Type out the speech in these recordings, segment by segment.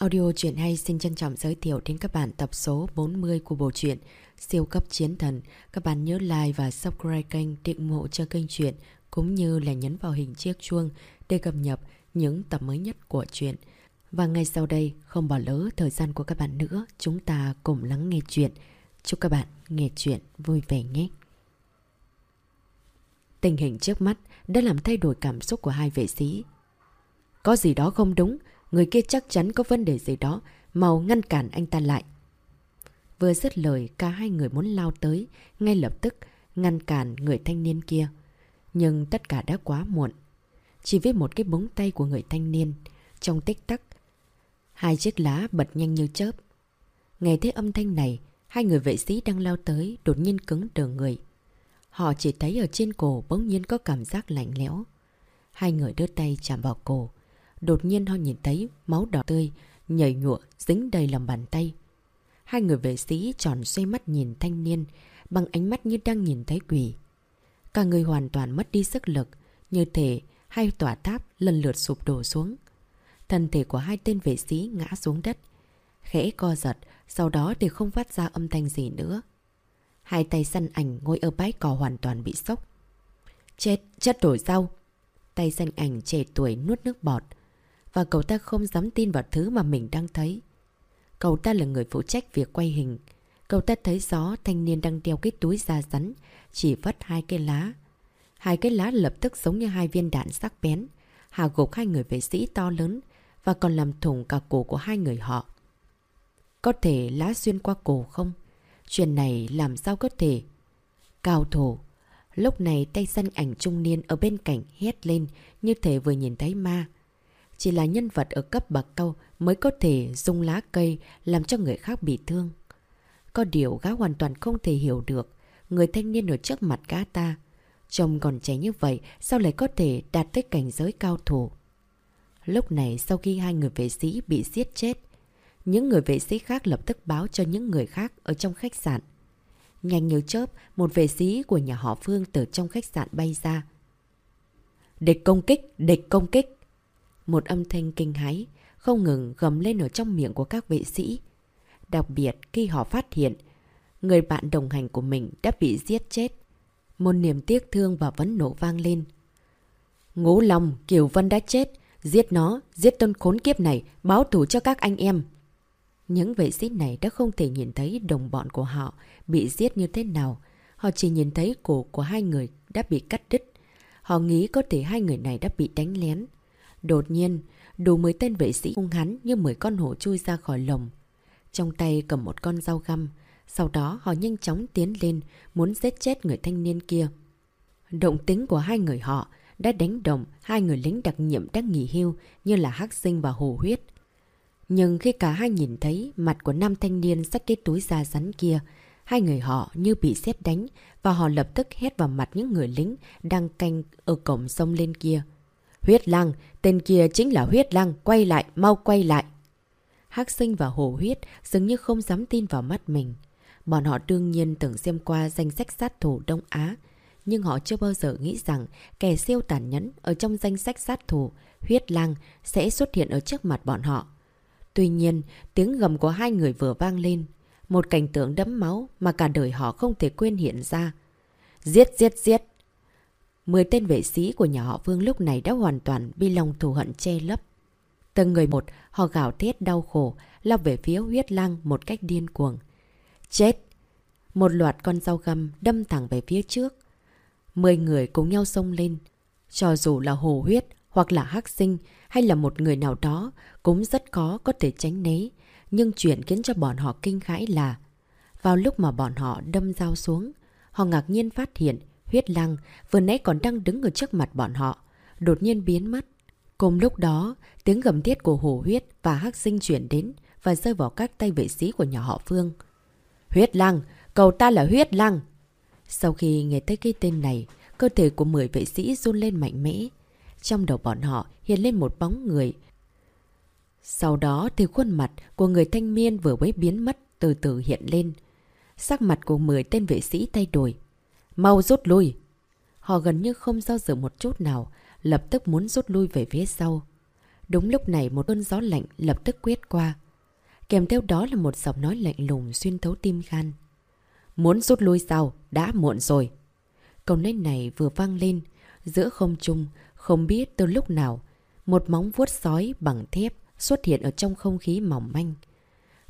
Audio truyện hay xin trân trọng giới thiệu đến các bạn tập số 40 của bộ truyện Siêu cấp chiến thần. Các bạn nhớ like và subscribe kênh để ủng hộ cho kênh truyện cũng như là nhấn vào hình chiếc chuông để cập nhật những tập mới nhất của truyện. Và ngay sau đây, không bỏ lỡ thời gian của các bạn nữa, chúng ta cùng lắng nghe truyện. Chúc các bạn nghe truyện vui vẻ nhé. Tình hình trước mắt đã làm thay đổi cảm xúc của hai vệ sĩ. Có gì đó không đúng, người kia chắc chắn có vấn đề gì đó, mau ngăn cản anh ta lại. Vừa dứt lời, cả hai người muốn lao tới, ngay lập tức ngăn cản người thanh niên kia. Nhưng tất cả đã quá muộn. Chỉ với một cái búng tay của người thanh niên, trong tích tắc, hai chiếc lá bật nhanh như chớp. Nghe thấy âm thanh này, hai người vệ sĩ đang lao tới đột nhiên cứng đờ người. Họ chỉ thấy ở trên cổ bỗng nhiên có cảm giác lạnh lẽo. Hai người đưa tay chạm vào cổ. Đột nhiên họ nhìn thấy máu đỏ tươi, nhảy nhụa, dính đầy lòng bàn tay. Hai người vệ sĩ tròn xoay mắt nhìn thanh niên, bằng ánh mắt như đang nhìn thấy quỷ. Cả người hoàn toàn mất đi sức lực, như thể hai tòa tháp lần lượt sụp đổ xuống. Thân thể của hai tên vệ sĩ ngã xuống đất. Khẽ co giật, sau đó thì không phát ra âm thanh gì nữa. Hai tay săn ảnh ngồi ở bãi cỏ hoàn toàn bị sốc. Chết, chết rồi sao? Tay săn ảnh trẻ tuổi nuốt nước bọt. Và cậu ta không dám tin vào thứ mà mình đang thấy. Cậu ta là người phụ trách việc quay hình. Cậu ta thấy rõ thanh niên đang đeo cái túi da rắn, chỉ vất hai cây lá. Hai cái lá lập tức giống như hai viên đạn sắc bén, hạ gục hai người vệ sĩ to lớn và còn làm thủng cả cổ của hai người họ. Có thể lá xuyên qua cổ không? Chuyện này làm sao có thể? Cao thủ. Lúc này tay săn ảnh trung niên ở bên cạnh hét lên như thể vừa nhìn thấy ma. Chỉ là nhân vật ở cấp bậc cao mới có thể dùng lá cây làm cho người khác bị thương. Có điều gã hoàn toàn không thể hiểu được người thanh niên ở trước mặt gã ta. Trông còn trẻ như vậy sao lại có thể đạt tới cảnh giới cao thủ. Lúc này sau khi hai người vệ sĩ bị giết chết, những người vệ sĩ khác lập tức báo cho những người khác ở trong khách sạn. Nhanh như chớp, một vệ sĩ của nhà họ Phương từ trong khách sạn bay ra. Địch công kích, địch công kích. Một âm thanh kinh hái, không ngừng gầm lên ở trong miệng của các vệ sĩ. Đặc biệt khi họ phát hiện, người bạn đồng hành của mình đã bị giết chết. Một niềm tiếc thương và vấn nổ vang lên. Ngũ Long, Kiều Vân đã chết. Giết nó, giết tôn khốn kiếp này, báo thủ cho các anh em. Những vệ sĩ này đã không thể nhìn thấy đồng bọn của họ bị giết như thế nào. Họ chỉ nhìn thấy cổ của hai người đã bị cắt đứt. Họ nghĩ có thể hai người này đã bị đánh lén. Đột nhiên, đủ 10 tên vệ sĩ hung hắn như 10 con hổ chui ra khỏi lồng. Trong tay cầm một con dao găm. Sau đó họ nhanh chóng tiến lên muốn giết chết người thanh niên kia. Động tính của hai người họ đã đánh động hai người lính đặc nhiệm đang nghỉ hưu như là Hắc Sinh và Hồ Huyết. Nhưng khi cả hai nhìn thấy mặt của nam thanh niên xách cái túi da rắn kia, hai người họ như bị xét đánh và họ lập tức hét vào mặt những người lính đang canh ở cổng sông lên kia. Huyết lăng, tên kia chính là huyết lăng, quay lại, mau quay lại. Hắc sinh và hồ huyết dường như không dám tin vào mắt mình. Bọn họ đương nhiên tưởng xem qua danh sách sát thủ Đông Á, nhưng họ chưa bao giờ nghĩ rằng kẻ siêu tàn nhẫn ở trong danh sách sát thủ, huyết lang sẽ xuất hiện ở trước mặt bọn họ. Tuy nhiên, tiếng gầm của hai người vừa vang lên. Một cảnh tượng đẫm máu mà cả đời họ không thể quên hiện ra. Giết, giết, giết! Mười tên vệ sĩ của nhà họ Vương lúc này đã hoàn toàn bị lòng thù hận che lấp. Từng người một, họ gào thét đau khổ, lao về phía huyết lang một cách điên cuồng. Chết! Một loạt con dao găm đâm thẳng về phía trước. Mười người cùng nhau xông lên. Cho dù là hồ huyết hoặc là hắc sinh hay là một người nào đó cũng rất khó có thể tránh né. Nhưng chuyện khiến cho bọn họ kinh khãi là vào lúc mà bọn họ đâm dao xuống, họ ngạc nhiên phát hiện huyết lăng vừa nãy còn đang đứng ở trước mặt bọn họ, đột nhiên biến mất. Cùng lúc đó, tiếng gầm thiết của hồ huyết và hắc sinh chuyển đến và rơi vào các tay vệ sĩ của nhà họ Phương. Huyết lăng! Cầu ta là huyết lăng! Sau khi nghe thấy cái tên này, cơ thể của 10 vệ sĩ run lên mạnh mẽ. Trong đầu bọn họ hiện lên một bóng người. Sau đó thì khuôn mặt của người thanh niên vừa mới biến mất từ từ hiện lên. Sắc mặt của 10 tên vệ sĩ thay đổi. Mau rút lui! Họ gần như không do dự một chút nào, lập tức muốn rút lui về phía sau. Đúng lúc này một cơn gió lạnh lập tức quét qua. Kèm theo đó là một giọng nói lạnh lùng xuyên thấu tim khan. Muốn rút lui sao? Đã muộn rồi. Câu nói này vừa vang lên, giữa không trung, không biết từ lúc nào, một móng vuốt sói bằng thép xuất hiện ở trong không khí mỏng manh.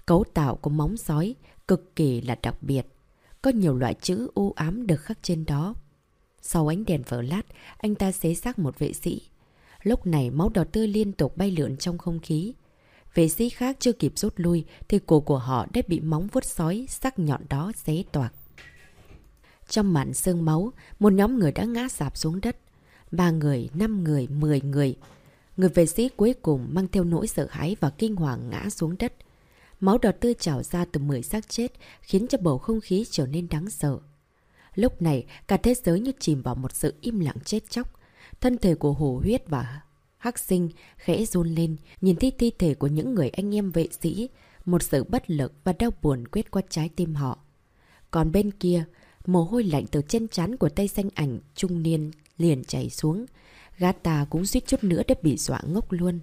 Cấu tạo của móng sói cực kỳ là đặc biệt. Có nhiều loại chữ u ám được khắc trên đó. Sau ánh đèn vỡ lát, anh ta xế xác một vệ sĩ. Lúc này máu đỏ tươi liên tục bay lượn trong không khí. Vệ sĩ khác chưa kịp rút lui thì cổ của họ đã bị móng vuốt sói sắc nhọn đó xé toạc. Trong màn sương máu, một nhóm người đã ngã sạp xuống đất. Ba người, năm người, mười người. Người vệ sĩ cuối cùng mang theo nỗi sợ hãi và kinh hoàng ngã xuống đất. Máu đỏ tươi trào ra từ mười xác chết khiến cho bầu không khí trở nên đáng sợ. Lúc này, cả thế giới như chìm vào một sự im lặng chết chóc. Thân thể của Hồ Huyết và Hắc Sinh khẽ run lên, nhìn thấy thi thể của những người anh em vệ sĩ, một sự bất lực và đau buồn quét qua trái tim họ. Còn bên kia, mồ hôi lạnh từ chân chán của tay xanh ảnh trung niên liền chảy xuống. Gata cũng suýt chút nữa đã bị dọa ngốc luôn.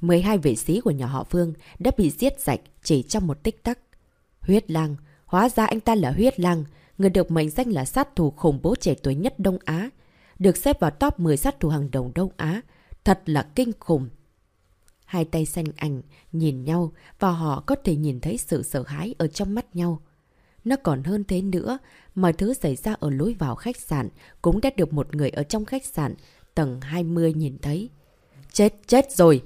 12 vệ sĩ của nhà họ Phương đã bị giết sạch chỉ trong một tích tắc. Huyết lang, hóa ra anh ta là huyết lang, người được mệnh danh là sát thủ khủng bố trẻ tuổi nhất Đông Á, được xếp vào top 10 sát thủ hàng đầu Đông Á. Thật là kinh khủng. Hai tay xanh ảnh nhìn nhau và họ có thể nhìn thấy sự sợ hãi ở trong mắt nhau. Nó còn hơn thế nữa, mọi thứ xảy ra ở lối vào khách sạn cũng đã được một người ở trong khách sạn tầng 20 nhìn thấy. Chết, chết rồi!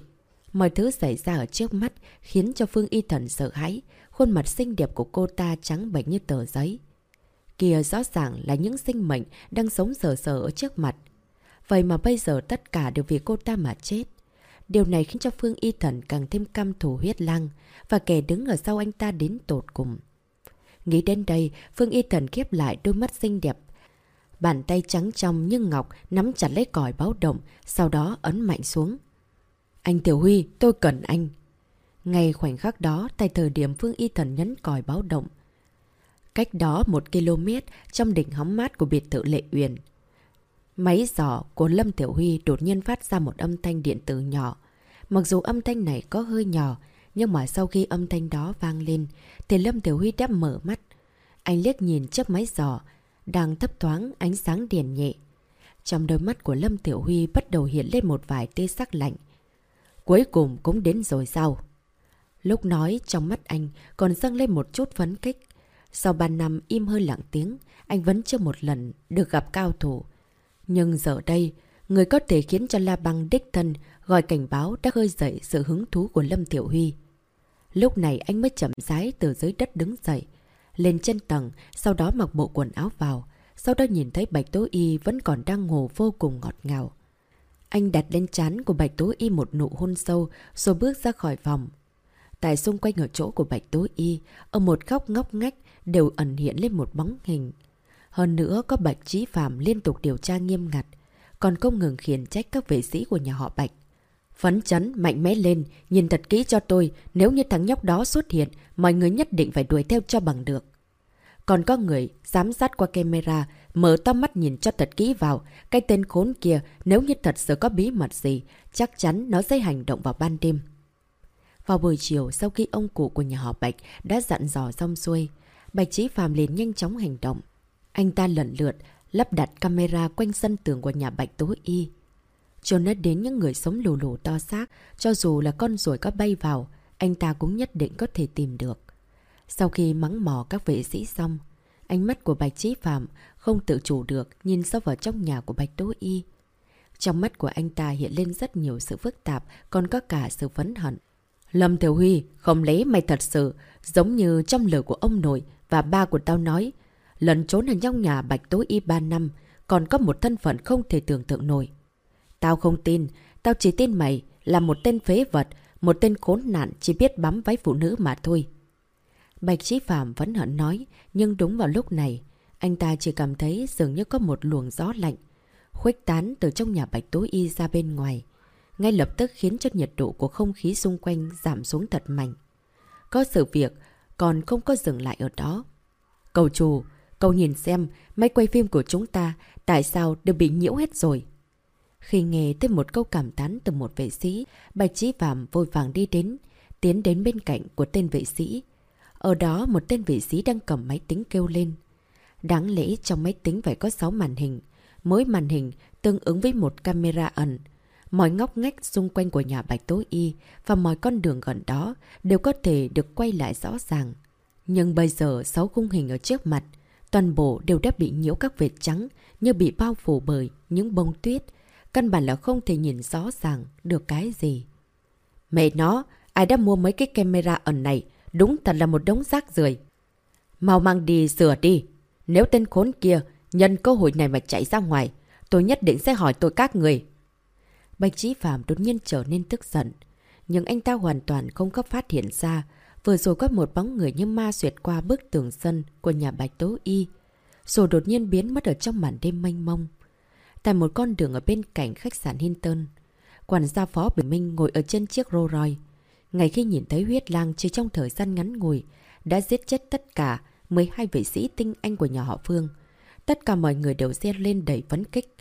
Mọi thứ xảy ra ở trước mắt khiến cho Phương Y Thần sợ hãi, khuôn mặt xinh đẹp của cô ta trắng bệch như tờ giấy. Kìa rõ ràng là những sinh mệnh đang sống sờ sờ ở trước mặt. Vậy mà bây giờ tất cả đều vì cô ta mà chết. Điều này khiến cho Phương Y Thần càng thêm căm thù huyết lăng và kẻ đứng ở sau anh ta đến tột cùng. Nghĩ đến đây, Phương Y Thần khép lại đôi mắt xinh đẹp. Bàn tay trắng trong như ngọc nắm chặt lấy còi báo động, sau đó ấn mạnh xuống. Anh Tiểu Huy, tôi cần anh. Ngay khoảnh khắc đó, tại thời điểm Phương Y Thần nhấn còi báo động. Cách đó một km trong đỉnh hóng mát của biệt thự Lệ Uyển. Máy giỏ của Lâm Tiểu Huy đột nhiên phát ra một âm thanh điện tử nhỏ. Mặc dù âm thanh này có hơi nhỏ, nhưng mà sau khi âm thanh đó vang lên, thì Lâm Tiểu Huy đã mở mắt. Anh liếc nhìn chiếc máy giỏ, đang thấp thoáng ánh sáng đèn nhẹ. Trong đôi mắt của Lâm Tiểu Huy bắt đầu hiện lên một vài tia sắc lạnh. Cuối cùng cũng đến rồi sao? Lúc nói trong mắt anh còn dâng lên một chút phấn kích. Sau 3 năm im hơi lặng tiếng, anh vẫn chưa một lần được gặp cao thủ. Nhưng giờ đây, người có thể khiến cho La Băng đích thân gọi cảnh báo đã khơi dậy sự hứng thú của Lâm Tiểu Huy. Lúc này anh mới chậm rãi từ dưới đất đứng dậy, lên chân tầng, sau đó mặc bộ quần áo vào. Sau đó nhìn thấy Bạch Tố Y vẫn còn đang ngủ vô cùng ngọt ngào. Anh đặt lên chán của Bạch Tố Y một nụ hôn sâu rồi bước ra khỏi phòng. Tại xung quanh ở chỗ của Bạch Tố Y, ở một góc ngóc ngách đều ẩn hiện lên một bóng hình. Hơn nữa có Bạch Trí Phạm liên tục điều tra nghiêm ngặt, còn không ngừng khiển trách các vệ sĩ của nhà họ Bạch. Phấn chấn, mạnh mẽ lên, nhìn thật kỹ cho tôi, nếu như thằng nhóc đó xuất hiện, mọi người nhất định phải đuổi theo cho bằng được. Còn có người giám sát qua camera, mở to mắt nhìn cho thật kỹ vào, cái tên khốn kia nếu như thật sự có bí mật gì, chắc chắn nó sẽ hành động vào ban đêm. Vào buổi chiều sau khi ông cụ của nhà họ Bạch đã dặn dò xong xuôi, Bạch Trí Phạm liền nhanh chóng hành động. Anh ta lần lượt lắp đặt camera quanh sân tường của nhà Bạch Tố Y. Cho nó đến những người sống lù lù to xác, cho dù là con ruồi có bay vào, anh ta cũng nhất định có thể tìm được. Sau khi mắng mỏ các vệ sĩ xong, ánh mắt của Bạch Trí Phạm không tự chủ được nhìn sâu vào trong nhà của Bạch Tố Y. Trong mắt của anh ta hiện lên rất nhiều sự phức tạp, còn có cả sự phấn hận. Lâm Thiểu Huy, không lấy mày thật sự, giống như trong lời của ông nội và ba của tao nói. Lần trốn ở trong nhà Bạch Tố Y 3 năm, còn có một thân phận không thể tưởng tượng nổi. Tao không tin, tao chỉ tin mày là một tên phế vật, một tên khốn nạn chỉ biết bám váy phụ nữ mà thôi. Bạch Trí Phạm vẫn hận nói, nhưng đúng vào lúc này, anh ta chỉ cảm thấy dường như có một luồng gió lạnh, khuếch tán từ trong nhà Bạch Tố Y ra bên ngoài. Ngay lập tức khiến cho nhiệt độ của không khí xung quanh giảm xuống thật mạnh. Có sự việc, còn không có dừng lại ở đó. Cầu chủ, cậu nhìn xem, máy quay phim của chúng ta tại sao đều bị nhiễu hết rồi. Khi nghe tới một câu cảm tán từ một vệ sĩ, Bạch Chí Phạm vội vàng đi đến, tiến đến bên cạnh của tên vệ sĩ. Ở đó một tên vị sĩ đang cầm máy tính kêu lên. Đáng lẽ trong máy tính phải có 6 màn hình. Mỗi màn hình tương ứng với một camera ẩn. Mọi ngóc ngách xung quanh của nhà Bạch Tố Y và mọi con đường gần đó đều có thể được quay lại rõ ràng. Nhưng bây giờ 6 khung hình ở trước mặt, toàn bộ đều đã bị nhiễu các vệt trắng như bị bao phủ bởi những bông tuyết. Căn bản là không thể nhìn rõ ràng được cái gì. Mẹ nó, ai đã mua mấy cái camera ẩn này? Đúng thật là một đống rác rưởi Mau mang đi sửa đi. Nếu tên khốn kia nhân cơ hội này mà chạy ra ngoài, tôi nhất định sẽ hỏi tôi các người. Bạch Chí Phạm đột nhiên trở nên tức giận. Nhưng anh ta hoàn toàn không có phát hiện ra. Vừa rồi có một bóng người như ma xuyệt qua bức tường sân của nhà Bạch Tố Y. Rồi đột nhiên biến mất ở trong màn đêm mênh mông. Tại một con đường ở bên cạnh khách sạn Hinton, quản gia phó Bình Minh ngồi ở trên chiếc Rolls Royce. Ngày khi nhìn thấy huyết lang chỉ trong thời gian ngắn ngủi, đã giết chết tất cả 12 vệ sĩ tinh anh của nhà họ Phương. Tất cả mọi người đều reo lên đầy phấn kích.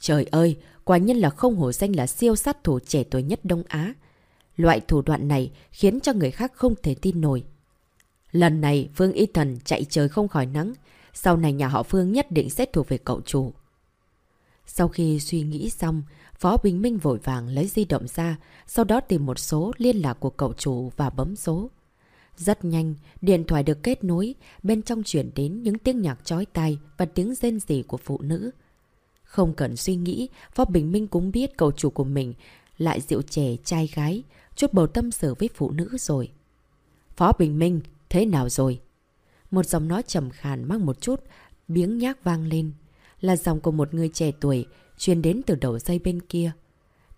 Trời ơi, quả nhân là không hổ danh là siêu sát thủ trẻ tuổi nhất Đông Á. Loại thủ đoạn này khiến cho người khác không thể tin nổi. Lần này Phương Y Thần chạy trời không khỏi nắng, sau này nhà họ Phương nhất định sẽ thuộc về cậu chủ. Sau khi suy nghĩ xong, Phó Bình Minh vội vàng lấy di động ra, sau đó tìm một số liên lạc của cậu chủ và bấm số. Rất nhanh, điện thoại được kết nối, bên trong chuyển đến những tiếng nhạc chói tai và tiếng rên rỉ của phụ nữ. Không cần suy nghĩ, Phó Bình Minh cũng biết cậu chủ của mình lại rượu trẻ trai gái, chút bầu tâm sự với phụ nữ rồi. Phó Bình Minh, thế nào rồi? Một giọng nói trầm khàn mang một chút, biếng nhác vang lên. Là giọng của một người trẻ tuổi, truyền đến từ đầu dây bên kia.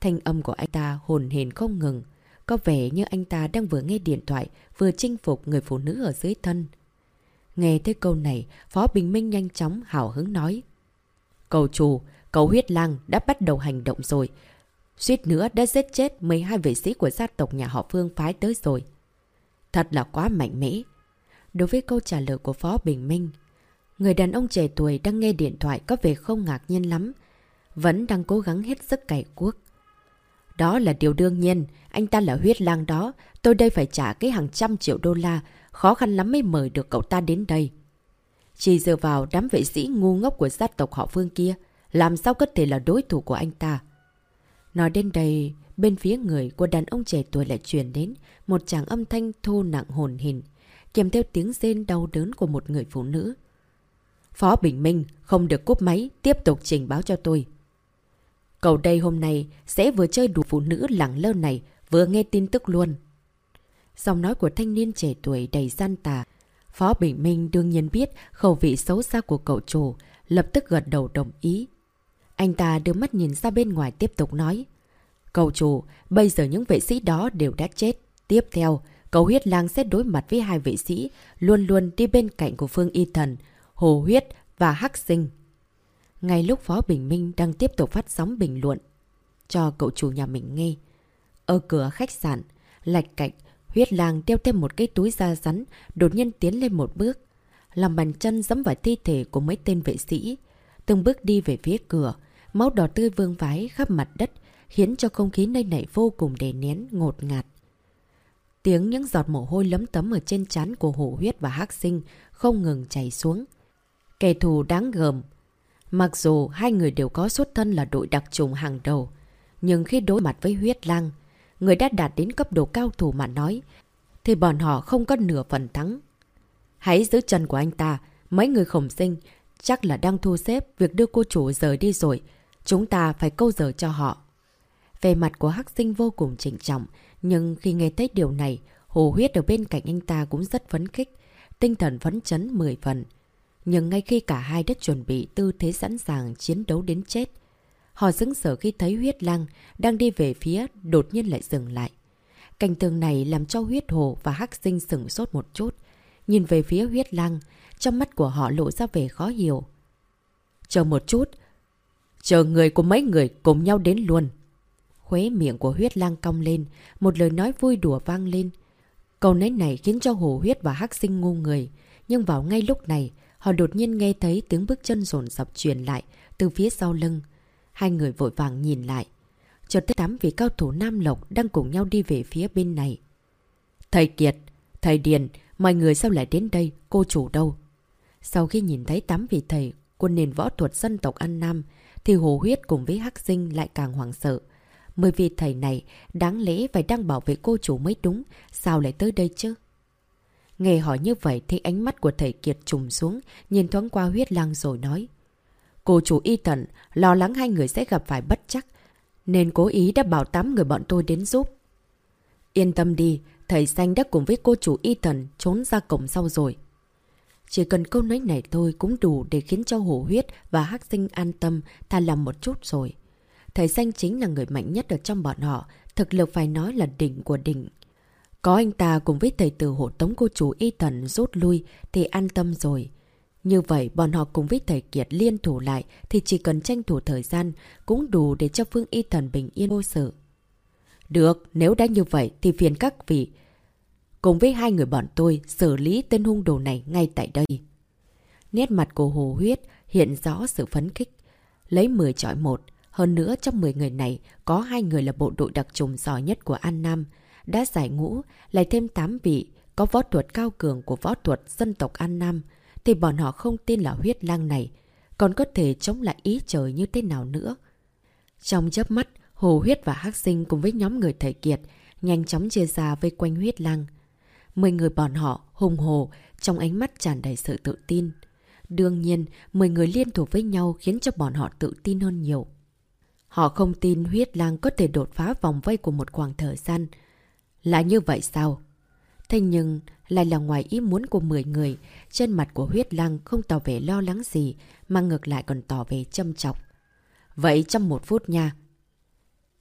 Thanh âm của anh ta hồn hền không ngừng. Có vẻ như anh ta đang vừa nghe điện thoại, vừa chinh phục người phụ nữ ở dưới thân. Nghe thấy câu này, Phó Bình Minh nhanh chóng hào hứng nói. Cầu chủ, cầu huyết lang đã bắt đầu hành động rồi. Suýt nữa đã giết chết 12 vệ sĩ của gia tộc nhà họ Phương phái tới rồi. Thật là quá mạnh mẽ. Đối với câu trả lời của Phó Bình Minh, người đàn ông trẻ tuổi đang nghe điện thoại có vẻ không ngạc nhiên lắm. Vẫn đang cố gắng hết sức cày cuốc. Đó là điều đương nhiên, anh ta là huyết lang đó, tôi đây phải trả cái hàng trăm triệu đô la, khó khăn lắm mới mời được cậu ta đến đây. Chỉ dựa vào đám vệ sĩ ngu ngốc của gia tộc họ phương kia, làm sao có thể là đối thủ của anh ta. Nói đến đây, bên phía người của đàn ông trẻ tuổi lại truyền đến một chàng âm thanh thô nặng hồn hình, kèm theo tiếng rên đau đớn của một người phụ nữ. Phó Bình Minh không được cúp máy, tiếp tục trình báo cho tôi. Cậu đây hôm nay sẽ vừa chơi đủ phụ nữ lẳng lơ này, vừa nghe tin tức luôn. Giọng nói của thanh niên trẻ tuổi đầy gian tà. Phó Bình Minh đương nhiên biết khẩu vị xấu xa của cậu chủ, lập tức gật đầu đồng ý. Anh ta đưa mắt nhìn ra bên ngoài tiếp tục nói. Cậu chủ, bây giờ những vệ sĩ đó đều đã chết. Tiếp theo, cậu huyết lang sẽ đối mặt với hai vệ sĩ, luôn luôn đi bên cạnh của Phương Y Thần, Hồ Huyết và Hắc Sinh. Ngay lúc Phó Bình Minh đang tiếp tục phát sóng bình luận cho cậu chủ nhà mình nghe. Ở cửa khách sạn, lạch cạch huyết lang đeo thêm một cái túi da rắn, đột nhiên tiến lên một bước. Làm bàn chân dẫm vào thi thể của mấy tên vệ sĩ. Từng bước đi về phía cửa, máu đỏ tươi vương vái khắp mặt đất, khiến cho không khí nơi này vô cùng đè nén, ngột ngạt. Tiếng những giọt mồ hôi lấm tấm ở trên trán của hổ huyết và hắc sinh không ngừng chảy xuống. Kẻ thù đáng gờm, Mặc dù hai người đều có xuất thân là đội đặc trùng hàng đầu, nhưng khi đối mặt với huyết lang, người đã đạt đến cấp độ cao thủ mà nói, thì bọn họ không có nửa phần thắng. Hãy giữ chân của anh ta, mấy người khổng sinh chắc là đang thu xếp việc đưa cô chủ rời đi rồi, chúng ta phải câu giờ cho họ. Về mặt của hắc sinh vô cùng trịnh trọng, nhưng khi nghe thấy điều này, hồ huyết ở bên cạnh anh ta cũng rất phấn khích, tinh thần phấn chấn 10 phần. Nhưng ngay khi cả hai đã chuẩn bị tư thế sẵn sàng chiến đấu đến chết, họ dững sở khi thấy huyết lăng đang đi về phía đột nhiên lại dừng lại. Cảnh tường này làm cho huyết hồ và hắc sinh sửng sốt một chút. Nhìn về phía huyết lăng, trong mắt của họ lộ ra vẻ khó hiểu. Chờ một chút. Chờ người của mấy người cùng nhau đến luôn. Khuế miệng của huyết lang cong lên, một lời nói vui đùa vang lên. Câu nói này khiến cho hồ huyết và hắc sinh ngu người. Nhưng vào ngay lúc này, họ đột nhiên nghe thấy tiếng bước chân rồn rập truyền lại từ phía sau lưng. hai người vội vàng nhìn lại. Chợt thấy tám vị cao thủ Nam Lộc đang cùng nhau đi về phía bên này. Thầy Kiệt, thầy Điền, mọi người sao lại đến đây, cô chủ đâu? Sau khi nhìn thấy tám vị thầy quân nền võ thuật dân tộc An Nam, thì Hồ Huyết cùng với Hắc Sinh lại càng hoảng sợ. Mười vì thầy này đáng lẽ phải đang bảo vệ cô chủ mới đúng, sao lại tới đây chứ? Nghe hỏi như vậy thì ánh mắt của thầy Kiệt trùng xuống, nhìn thoáng qua huyết lang rồi nói. Cô chủ y tận, lo lắng hai người sẽ gặp phải bất chắc, nên cố ý đã bảo tám người bọn tôi đến giúp. Yên tâm đi, thầy xanh đã cùng với cô chủ y thần trốn ra cổng sau rồi. Chỉ cần câu nói này thôi cũng đủ để khiến cho hổ huyết và hắc sinh an tâm, tha làm một chút rồi. Thầy xanh chính là người mạnh nhất ở trong bọn họ, thực lực phải nói là đỉnh của đỉnh. Có anh ta cùng với thầy tử hộ tống cô chủ y thần rút lui thì an tâm rồi. Như vậy bọn họ cùng với thầy Kiệt liên thủ lại thì chỉ cần tranh thủ thời gian cũng đủ để cho Phương Y Thần bình yên vô sự. Được, nếu đã như vậy thì phiền các vị. Cùng với hai người bọn tôi xử lý tên hung đồ này ngay tại đây. Nét mặt của Hồ Huyết hiện rõ sự phấn khích. Lấy 10 chọi một hơn nữa trong 10 người này có hai người là bộ đội đặc trùng giỏi nhất của An Nam. Đã giải ngũ, lại thêm 8 vị, có võ thuật cao cường của võ thuật dân tộc An Nam thì bọn họ không tin là huyết lang này, còn có thể chống lại ý trời như thế nào nữa. Trong chớp mắt, Hồ Huyết và Hắc Sinh cùng với nhóm người thầy Kiệt nhanh chóng chia ra vây quanh huyết lang. Mười người bọn họ hùng hồ, trong ánh mắt tràn đầy sự tự tin. Đương nhiên, mười người liên thủ với nhau khiến cho bọn họ tự tin hơn nhiều. Họ không tin huyết lang có thể đột phá vòng vây của một khoảng thời gian. Là như vậy sao? Thế nhưng, lại là ngoài ý muốn của 10 người, trên mặt của huyết lăng không tỏ vẻ lo lắng gì, mà ngược lại còn tỏ vẻ châm chọc. Vậy trong một phút nha.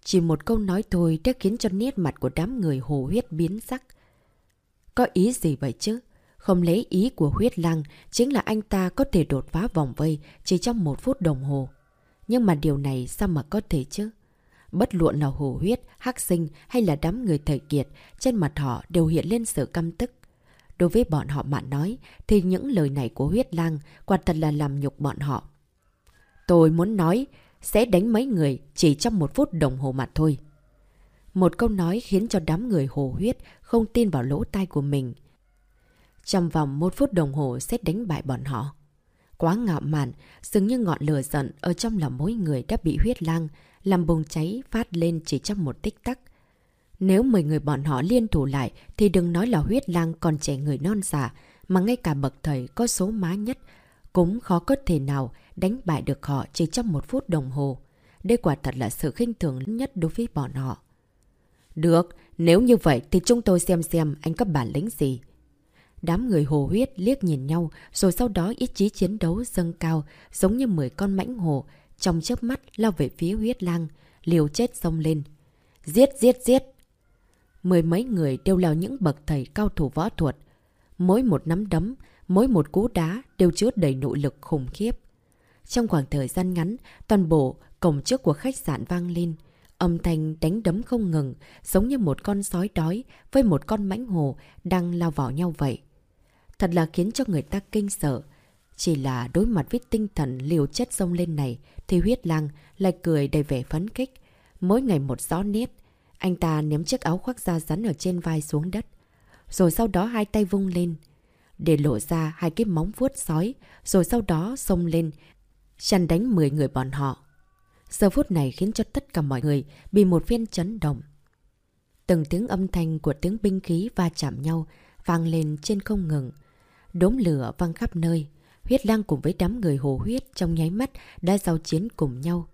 Chỉ một câu nói thôi đã khiến cho nét mặt của đám người hồ huyết biến sắc. Có ý gì vậy chứ? Không lấy ý của huyết lăng chính là anh ta có thể đột phá vòng vây chỉ trong một phút đồng hồ. Nhưng mà điều này sao mà có thể chứ? Bất luận là hồ huyết, hắc sinh hay là đám người thời kiệt, trên mặt họ đều hiện lên sự căm tức. Đối với bọn họ mà nói, thì những lời này của huyết lang quả thật là làm nhục bọn họ. Tôi muốn nói, sẽ đánh mấy người chỉ trong một phút đồng hồ mà thôi. Một câu nói khiến cho đám người hồ huyết không tin vào lỗ tai của mình. Trong vòng một phút đồng hồ sẽ đánh bại bọn họ. Quá ngạo mạn, dường như ngọn lửa giận ở trong lòng mỗi người đã bị huyết lang, làm bùng cháy phát lên chỉ trong một tích tắc. Nếu 10 người bọn họ liên thủ lại thì đừng nói là huyết lang còn trẻ người non giả, mà ngay cả bậc thầy có số má nhất cũng khó có thể nào đánh bại được họ chỉ trong một phút đồng hồ. Đây quả thật là sự khinh thường nhất đối với bọn họ. Được, nếu như vậy thì chúng tôi xem xem anh có bản lĩnh gì. Đám người hồ huyết liếc nhìn nhau rồi sau đó ý chí chiến đấu dâng cao giống như 10 con mãnh hồ trong chớp mắt lao về phía huyết lang, liều chết xông lên. Giết, giết, giết! Mười mấy người đều là những bậc thầy cao thủ võ thuật. Mỗi một nắm đấm, mỗi một cú đá đều chứa đầy nội lực khủng khiếp. Trong khoảng thời gian ngắn, toàn bộ cổng trước của khách sạn vang lên. Âm thanh đánh đấm không ngừng, giống như một con sói đói với một con mãnh hồ đang lao vào nhau vậy. Thật là khiến cho người ta kinh sợ. Chỉ là đối mặt với tinh thần liều chết sông lên này thì huyết lang lại cười đầy vẻ phấn khích. Mỗi ngày một gió nét, anh ta ném chiếc áo khoác da rắn ở trên vai xuống đất. Rồi sau đó hai tay vung lên, để lộ ra hai cái móng vuốt sói, rồi sau đó xông lên, chăn đánh 10 người bọn họ. Giờ phút này khiến cho tất cả mọi người bị một viên chấn động. Từng tiếng âm thanh của tiếng binh khí va chạm nhau vang lên trên không ngừng. Đốm lửa văng khắp nơi. Huyết lang cùng với đám người hồ huyết trong nháy mắt đã giao chiến cùng nhau.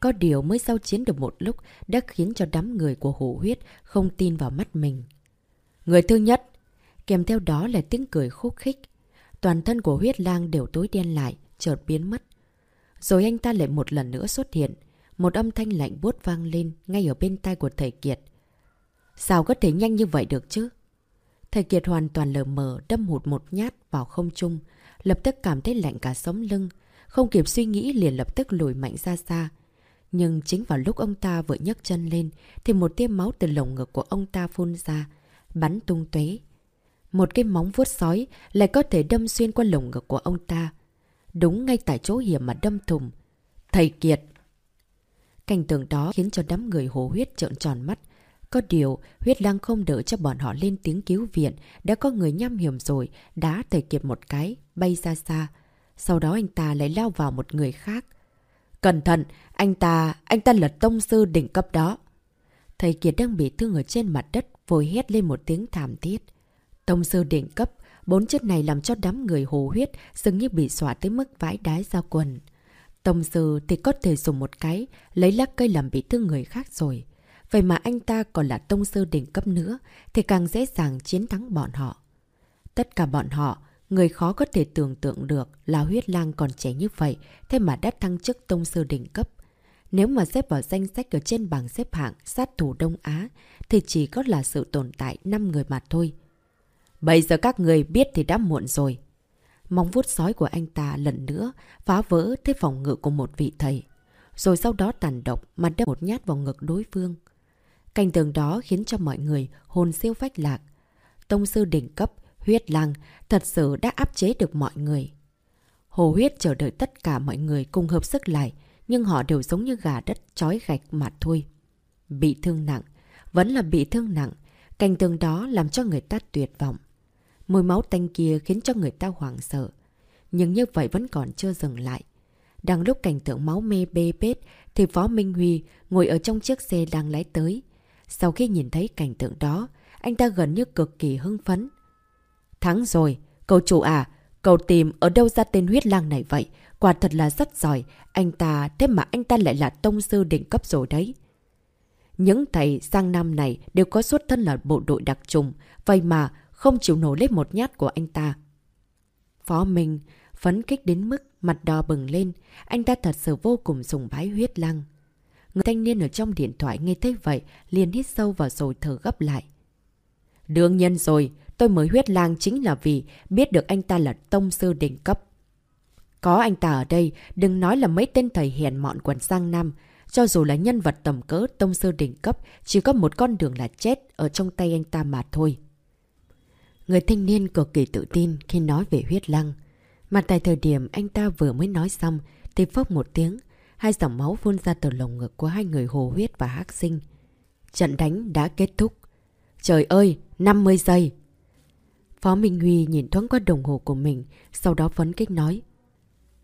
Có điều mới giao chiến được một lúc đã khiến cho đám người của hồ huyết không tin vào mắt mình. Người thứ nhất! Kèm theo đó là tiếng cười khúc khích. Toàn thân của huyết lang đều tối đen lại, chợt biến mất. Rồi anh ta lại một lần nữa xuất hiện. Một âm thanh lạnh buốt vang lên ngay ở bên tai của thầy Kiệt. Sao có thể nhanh như vậy được chứ? Thầy Kiệt hoàn toàn lờ mờ đâm hụt một nhát vào không trung, lập tức cảm thấy lạnh cả sống lưng. Không kịp suy nghĩ liền lập tức lùi mạnh ra xa, nhưng chính vào lúc ông ta vừa nhấc chân lên, thì một tia máu từ lồng ngực của ông ta phun ra, bắn tung tuế. Một cái móng vuốt sói lại có thể đâm xuyên qua lồng ngực của ông ta. Đúng ngay tại chỗ hiểm mà đâm thùng. Thầy Kiệt! Cảnh tượng đó khiến cho đám người hổ huyết trợn tròn mắt. Có điều, huyết lang không đợi cho bọn họ lên tiếng cứu viện, đã có người nhăm hiểm rồi, đá thầy kiệt một cái, bay ra xa. Sau đó anh ta lại lao vào một người khác. Cẩn thận, anh ta, anh ta là tông sư đỉnh cấp đó. Thầy Kiệt đang bị thương ở trên mặt đất, vội hét lên một tiếng thảm thiết. Tông sư đỉnh cấp, bốn chất này làm cho đám người hồ huyết dường như bị xỏa tới mức vãi đái ra quần. Tông sư thì có thể dùng một cái, lấy lắc cây làm bị thương người khác rồi. Vậy mà anh ta còn là tông sư đỉnh cấp nữa, thì càng dễ dàng chiến thắng bọn họ. Tất cả bọn họ, người khó có thể tưởng tượng được là huyết lang còn trẻ như vậy, thế mà đã thăng chức tông sư đỉnh cấp. Nếu mà xếp vào danh sách ở trên bảng xếp hạng sát thủ Đông Á, thì chỉ có là sự tồn tại 5 người mà thôi. Bây giờ các người biết thì đã muộn rồi. Mong vuốt sói của anh ta lần nữa phá vỡ thế phòng ngự của một vị thầy. Rồi sau đó tàn độc mà đâm một nhát vào ngực đối phương. Cảnh tường đó khiến cho mọi người hồn siêu phách lạc. Tông sư đỉnh cấp, huyết lang, thật sự đã áp chế được mọi người. Hồ huyết chờ đợi tất cả mọi người cùng hợp sức lại, nhưng họ đều giống như gà đất trói gạch mà thôi. Bị thương nặng, vẫn là bị thương nặng, cảnh tường đó làm cho người ta tuyệt vọng. Mùi máu tanh kia khiến cho người ta hoảng sợ. Nhưng như vậy vẫn còn chưa dừng lại. Đang lúc cảnh tượng máu mê bê bết, thì Phó Minh Huy ngồi ở trong chiếc xe đang lái tới. Sau khi nhìn thấy cảnh tượng đó, anh ta gần như cực kỳ hưng phấn. Thắng rồi, cậu chủ à, cậu tìm ở đâu ra tên huyết lang này vậy? Quả thật là rất giỏi, anh ta, thế mà anh ta lại là tông sư đỉnh cấp rồi đấy. Những thầy sang năm này đều có xuất thân là bộ đội đặc trùng, vậy mà không chịu nổ lên một nhát của anh ta. Phó Minh phấn kích đến mức mặt đỏ bừng lên, anh ta thật sự vô cùng sùng bái huyết lăng. Người thanh niên ở trong điện thoại nghe thấy vậy, liền hít sâu vào rồi thở gấp lại. Đương nhiên rồi, tôi mới huyết lang chính là vì biết được anh ta là tông sư đỉnh cấp. Có anh ta ở đây, đừng nói là mấy tên thầy hèn mọn quần sang Nam. Cho dù là nhân vật tầm cỡ tông sư đỉnh cấp, chỉ có một con đường là chết ở trong tay anh ta mà thôi. Người thanh niên cực kỳ tự tin khi nói về huyết lăng. Mà tại thời điểm anh ta vừa mới nói xong, thì phốc một tiếng, hai dòng máu phun ra từ lồng ngực của hai người hồ huyết và hắc sinh. Trận đánh đã kết thúc. Trời ơi, 50 giây! Phó Minh Huy nhìn thoáng qua đồng hồ của mình, sau đó phấn kích nói.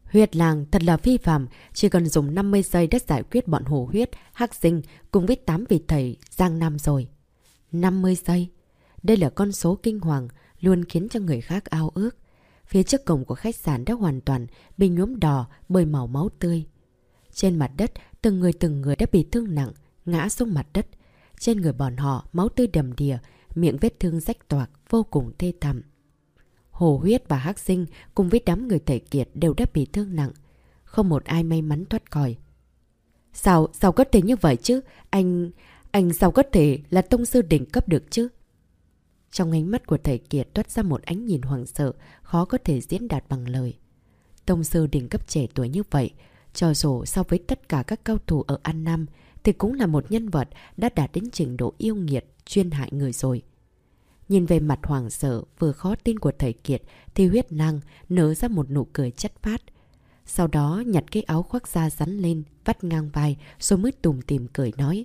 Huyết làng thật là phi phạm, chỉ cần dùng 50 giây để giải quyết bọn hồ huyết, hắc sinh cùng với 8 vị thầy Giang Nam rồi. 50 giây? Đây là con số kinh hoàng, luôn khiến cho người khác ao ước. Phía trước cổng của khách sạn đã hoàn toàn bị nhuốm đỏ bởi màu máu tươi. Trên mặt đất, từng người từng người đã bị thương nặng, ngã xuống mặt đất. Trên người bọn họ, máu tươi đầm đìa, miệng vết thương rách toạc, vô cùng thê thảm. Hồ huyết và hắc sinh cùng với đám người thể kiệt đều đã bị thương nặng. Không một ai may mắn thoát khỏi. Sao, sao có thể như vậy chứ? Anh, anh sao có thể là tông sư đỉnh cấp được chứ? Trong ánh mắt của thầy Kiệt toát ra một ánh nhìn hoàng sợ, khó có thể diễn đạt bằng lời. Tông sư đỉnh cấp trẻ tuổi như vậy, cho dù so với tất cả các cao thủ ở An Nam, thì cũng là một nhân vật đã đạt đến trình độ yêu nghiệt, chuyên hại người rồi. Nhìn về mặt hoàng sợ vừa khó tin của thầy Kiệt thì huyết năng nở ra một nụ cười chất phát. Sau đó nhặt cái áo khoác da rắn lên, vắt ngang vai rồi mới tùm tìm cười nói.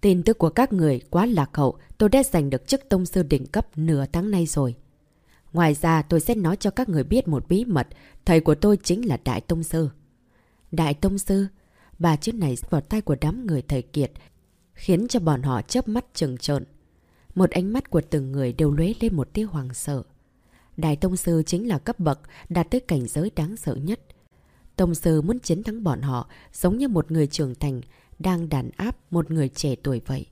Tin tức của các người quá lạc hậu, tôi đã giành được chức tông sư đỉnh cấp nửa tháng nay rồi. Ngoài ra tôi sẽ nói cho các người biết một bí mật, thầy của tôi chính là Đại Tông Sư. Đại Tông Sư? Bà chữ này vào tay của đám người thầy Kiệt, khiến cho bọn họ chớp mắt trừng trộn Một ánh mắt của từng người đều lóe lên một tia hoàng sợ. Đại Tông Sư chính là cấp bậc đạt tới cảnh giới đáng sợ nhất. Tông Sư muốn chiến thắng bọn họ giống như một người trưởng thành đang đàn áp một người trẻ tuổi vậy.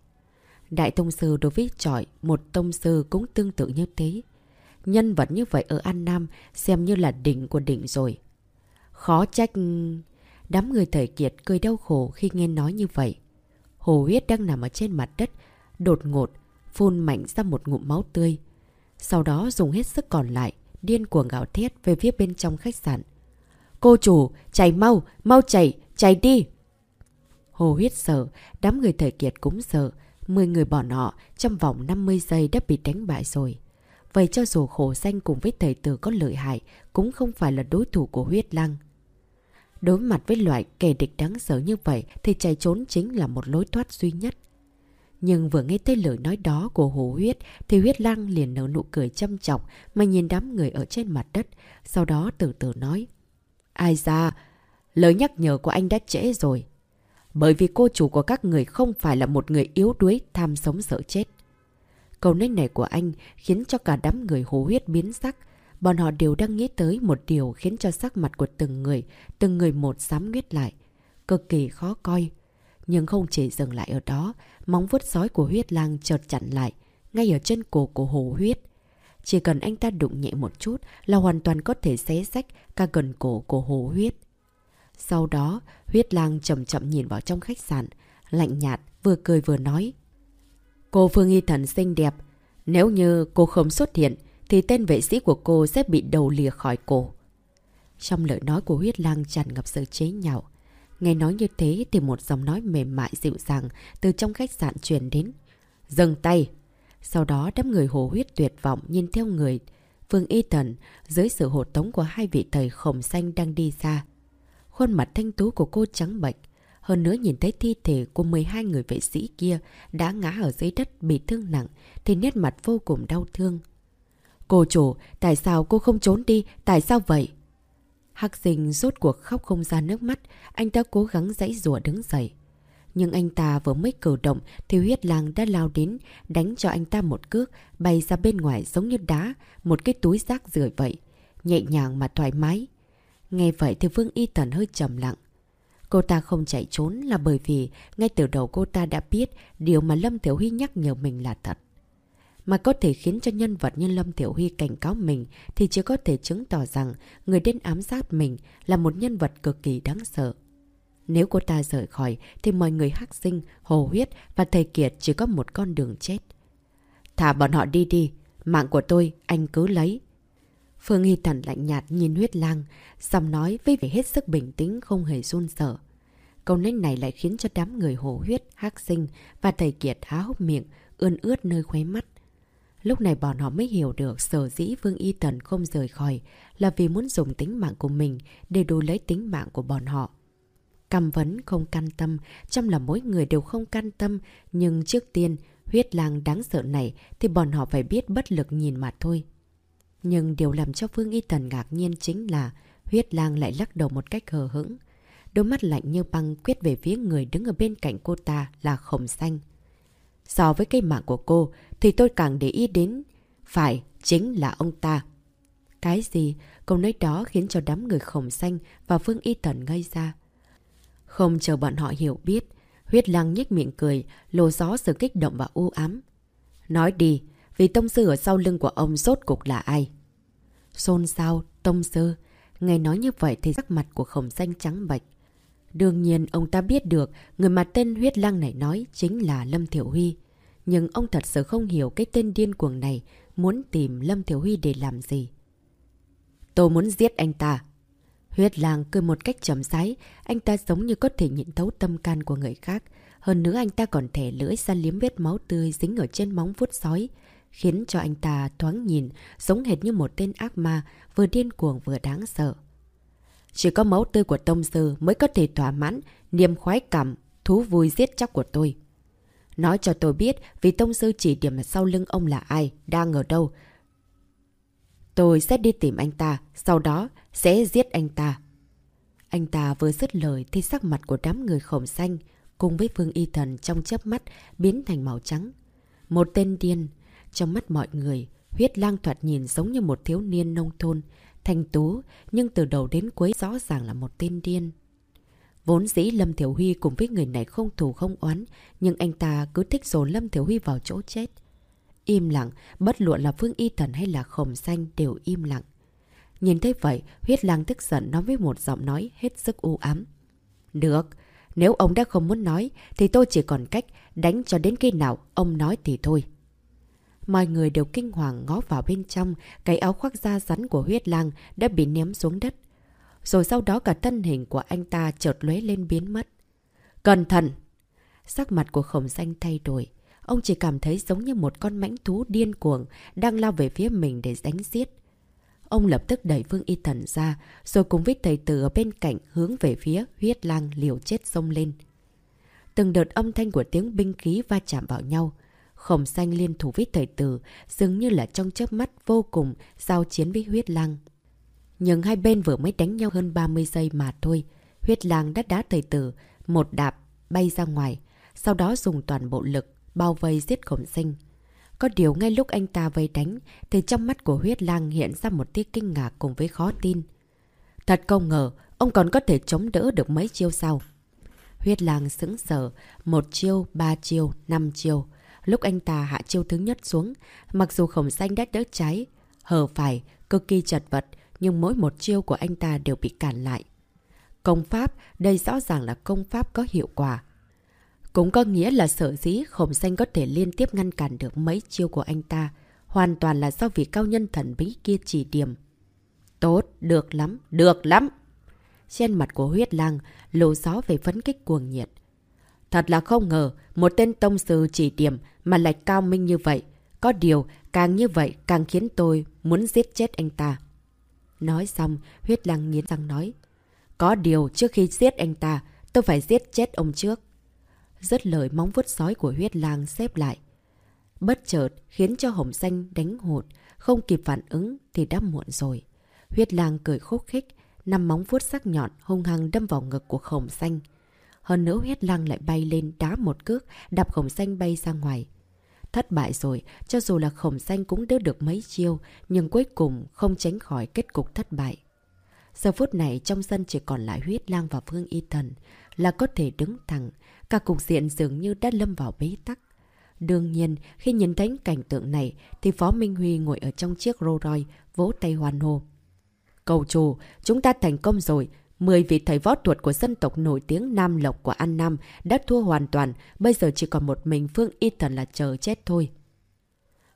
Đại Tông Sư đối với trọi một Tông Sư cũng tương tự như thế. Nhân vật như vậy ở An Nam xem như là đỉnh của đỉnh rồi. Khó trách... Đám người thời kiệt cười đau khổ khi nghe nói như vậy. Hồ huyết đang nằm ở trên mặt đất, đột ngột, phun mạnh ra một ngụm máu tươi. Sau đó dùng hết sức còn lại, điên cuồng gạo thét về phía bên trong khách sạn. Cô chủ, chạy mau, mau chạy, chạy đi! Hồ huyết sợ, đám người thời kiệt cũng sợ. Mười người bọn họ trong vòng 50 giây đã bị đánh bại rồi. Vậy cho dù khổ danh cùng với thầy tử có lợi hại, cũng không phải là đối thủ của huyết lăng. Đối mặt với loại kẻ địch đáng sợ như vậy thì chạy trốn chính là một lối thoát duy nhất. Nhưng vừa nghe tới lời nói đó của Hồ Huyết thì Huyết Lang liền nở nụ cười châm chọc mà nhìn đám người ở trên mặt đất. Sau đó từ từ nói. Ai ra, lời nhắc nhở của anh đã trễ rồi. Bởi vì cô chủ của các người không phải là một người yếu đuối tham sống sợ chết. Câu nói này của anh khiến cho cả đám người Hồ Huyết biến sắc. Bọn họ đều đang nghĩ tới một điều khiến cho sắc mặt của từng người, từng người một dám nguyết lại. Cực kỳ khó coi. Nhưng không chỉ dừng lại ở đó, móng vuốt sói của huyết lang chợt chặn lại, ngay ở chân cổ của hồ huyết. Chỉ cần anh ta đụng nhẹ một chút là hoàn toàn có thể xé sách cả gần cổ của hồ huyết. Sau đó, huyết lang chậm chậm nhìn vào trong khách sạn, lạnh nhạt, vừa cười vừa nói. Cô Phương Y Thần xinh đẹp, nếu như cô không xuất hiện thì tên vệ sĩ của cô sẽ bị đầu lìa khỏi cổ. Trong lời nói của huyết lang tràn ngập sự chế nhạo. Nghe nói như thế thì một giọng nói mềm mại dịu dàng từ trong khách sạn truyền đến. Dừng tay! Sau đó đám người hồ huyết tuyệt vọng nhìn theo người Phương Y Tần dưới sự hộ tống của hai vị thầy khổng xanh đang đi ra. Khuôn mặt thanh tú của cô trắng bệnh. Hơn nữa nhìn thấy thi thể của 12 người vệ sĩ kia đã ngã ở dưới đất bị thương nặng thì nét mặt vô cùng đau thương. Cô chủ, tại sao cô không trốn đi? Tại sao vậy? Hắc sinh rốt cuộc khóc không ra nước mắt, anh ta cố gắng dãy rùa đứng dậy. Nhưng anh ta vừa mới cử động thì huyết lang đã lao đến, đánh cho anh ta một cước, bay ra bên ngoài giống như đá, một cái túi rác rưởi vậy. Nhẹ nhàng mà thoải mái. Nghe vậy thì Vương Y Tần hơi trầm lặng. Cô ta không chạy trốn là bởi vì ngay từ đầu cô ta đã biết điều mà Lâm Thiếu Huy nhắc nhở mình là thật mà có thể khiến cho nhân vật như Lâm Tiểu Huy cảnh cáo mình thì chỉ có thể chứng tỏ rằng người đến ám sát mình là một nhân vật cực kỳ đáng sợ. Nếu cô ta rời khỏi thì mọi người hắc sinh, hồ huyết và thầy Kiệt chỉ có một con đường chết. Thả bọn họ đi đi, mạng của tôi anh cứ lấy. Phương Hy Thần lạnh nhạt nhìn huyết lang, xong nói với vẻ hết sức bình tĩnh không hề run sợ. Câu nói này lại khiến cho đám người hồ huyết, hắc sinh và thầy Kiệt há hốc miệng, ươn ướt nơi khóe mắt. Lúc này bọn họ mới hiểu được sở dĩ Vương Y Tần không rời khỏi là vì muốn dùng tính mạng của mình để đổi lấy tính mạng của bọn họ. Căm vấn không can tâm, trong là mỗi người đều không can tâm, nhưng trước tiên, huyết lang đáng sợ này thì bọn họ phải biết bất lực nhìn mà thôi. Nhưng điều làm cho Vương Y Tần ngạc nhiên chính là huyết lang lại lắc đầu một cách hờ hững. Đôi mắt lạnh như băng quyết về phía người đứng ở bên cạnh cô ta là khổng xanh. So với cây mạng của cô thì tôi càng để ý đến. Phải, chính là ông ta. Cái gì? Câu nói đó khiến cho đám người khổng xanh và Phương Y Tần ngây ra. Không chờ bọn họ hiểu biết, huyết lăng nhếch miệng cười, lồ gió sự kích động và u ám. Nói đi, vì tông sư ở sau lưng của ông rốt cục là ai? Xôn sao, tông sư. Nghe nói như vậy thì sắc mặt của khổng xanh trắng bạch. Đương nhiên ông ta biết được người mà tên huyết lăng này nói chính là Lâm Thiểu Huy. Nhưng ông thật sự không hiểu cái tên điên cuồng này muốn tìm Lâm Thiểu Huy để làm gì. Tôi muốn giết anh ta. Huyết lang cười một cách chấm sái, anh ta giống như có thể nhịn thấu tâm can của người khác. Hơn nữa anh ta còn thẻ lưỡi ra liếm vết máu tươi dính ở trên móng vuốt sói, khiến cho anh ta thoáng nhìn giống hệt như một tên ác ma vừa điên cuồng vừa đáng sợ. Chỉ có máu tươi của tông sư mới có thể thỏa mãn niềm khoái cảm, thú vui giết chóc của tôi. Nói cho tôi biết vì tông sư chỉ điểm sau lưng ông là ai, đang ở đâu. Tôi sẽ đi tìm anh ta, sau đó sẽ giết anh ta. Anh ta vừa dứt lời thì sắc mặt của đám người khổng xanh cùng với Phương Y Thần trong chớp mắt biến thành màu trắng. Một tên điên, trong mắt mọi người, huyết lang thoạt nhìn giống như một thiếu niên nông thôn, thanh tú, nhưng từ đầu đến cuối rõ ràng là một tên điên. Vốn dĩ Lâm Thiểu Huy cùng với người này không thù không oán, nhưng anh ta cứ thích dồn Lâm Thiểu Huy vào chỗ chết. Im lặng, bất luận là Phương Y Thần hay là Khổng Xanh đều im lặng. Nhìn thấy vậy, huyết lang tức giận nói với một giọng nói hết sức u ám. Được, nếu ông đã không muốn nói, thì tôi chỉ còn cách đánh cho đến khi nào ông nói thì thôi. Mọi người đều kinh hoàng ngó vào bên trong, cái áo khoác da rắn của huyết lang đã bị ném xuống đất. Rồi sau đó cả thân hình của anh ta chợt lóe lên biến mất. Cẩn thận! Sắc mặt của khổng danh thay đổi. Ông chỉ cảm thấy giống như một con mãnh thú điên cuồng đang lao về phía mình để đánh giết. Ông lập tức đẩy vương Y Thần ra, rồi cùng với thầy tử ở bên cạnh hướng về phía huyết lang liều chết sông lên. Từng đợt âm thanh của tiếng binh khí va chạm vào nhau. Khổng xanh liên thủ với thầy tử, dường như là trong chớp mắt vô cùng giao chiến với huyết lang. Nhưng hai bên vừa mới đánh nhau hơn 30 giây mà thôi. Huyết lang đã đá thầy tử, một đạp, bay ra ngoài. Sau đó dùng toàn bộ lực, bao vây giết khổng sinh. Có điều ngay lúc anh ta vây đánh, thì trong mắt của huyết lang hiện ra một tia kinh ngạc cùng với khó tin. Thật không ngờ, ông còn có thể chống đỡ được mấy chiêu sau. Huyết lang sững sờ, một chiêu, ba chiêu, năm chiêu. Lúc anh ta hạ chiêu thứ nhất xuống, mặc dù khổng xanh đã đỡ cháy, hờ phải, cực kỳ chật vật, nhưng mỗi một chiêu của anh ta đều bị cản lại. Công pháp, đây rõ ràng là công pháp có hiệu quả. Cũng có nghĩa là sở dĩ khổng xanh có thể liên tiếp ngăn cản được mấy chiêu của anh ta, hoàn toàn là do vị cao nhân thần bí kia chỉ điểm. Tốt, được lắm, được lắm! Trên mặt của huyết lang, lộ gió về phấn kích cuồng nhiệt. Thật là không ngờ, một tên tông sư chỉ điểm mà lại cao minh như vậy. Có điều, càng như vậy càng khiến tôi muốn giết chết anh ta. Nói xong, huyết lang nghiến răng nói. Có điều, trước khi giết anh ta, tôi phải giết chết ông trước. Rất lời móng vuốt sói của huyết lang xếp lại. Bất chợt khiến cho hồng xanh đánh hụt, không kịp phản ứng thì đã muộn rồi. Huyết lang cười khúc khích, nằm móng vuốt sắc nhọn hung hăng đâm vào ngực của khổng xanh. Hơn nữa huyết lăng lại bay lên đá một cước, đạp khổng xanh bay ra ngoài. Thất bại rồi, cho dù là khổng xanh cũng đỡ được mấy chiêu, nhưng cuối cùng không tránh khỏi kết cục thất bại. Giờ phút này trong sân chỉ còn lại huyết lang và vương Y Thần, là có thể đứng thẳng, cả cục diện dường như đã lâm vào bế tắc. Đương nhiên, khi nhìn thấy cảnh tượng này, thì Phó Minh Huy ngồi ở trong chiếc Rolls Royce, vỗ tay hoan hô. Cầu chủ, chúng ta thành công rồi. Mười vị thầy võ thuật của dân tộc nổi tiếng Nam Lộc của An Nam đã thua hoàn toàn, bây giờ chỉ còn một mình Phương Y Thần là chờ chết thôi.